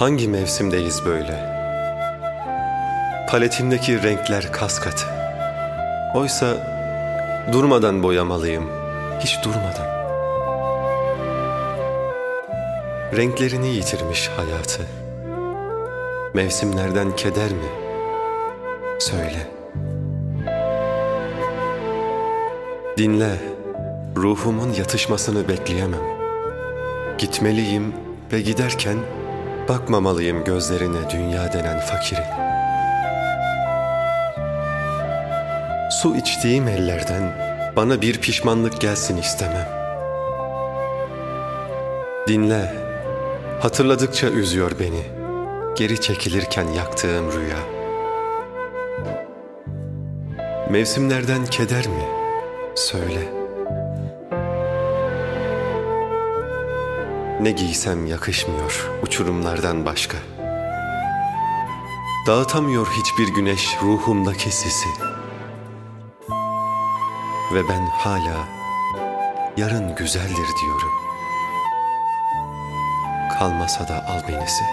Hangi mevsimdeyiz böyle? Paletimdeki renkler kas katı. Oysa durmadan boyamalıyım, hiç durmadan. Renklerini yitirmiş hayatı. Mevsimlerden keder mi? Söyle. Dinle, ruhumun yatışmasını bekleyemem. Gitmeliyim ve giderken bakmamalıyım gözlerine dünya denen fakirin. Su içtiğim ellerden bana bir pişmanlık gelsin istemem. Dinle, hatırladıkça üzüyor beni, geri çekilirken yaktığım rüya. Mevsimlerden keder mi? Söyle. Ne giysem yakışmıyor uçurumlardan başka. Dağıtamıyor hiçbir güneş ruhumdaki sisi. Ve ben hala yarın güzeldir diyorum. Kalmasa da al benisi.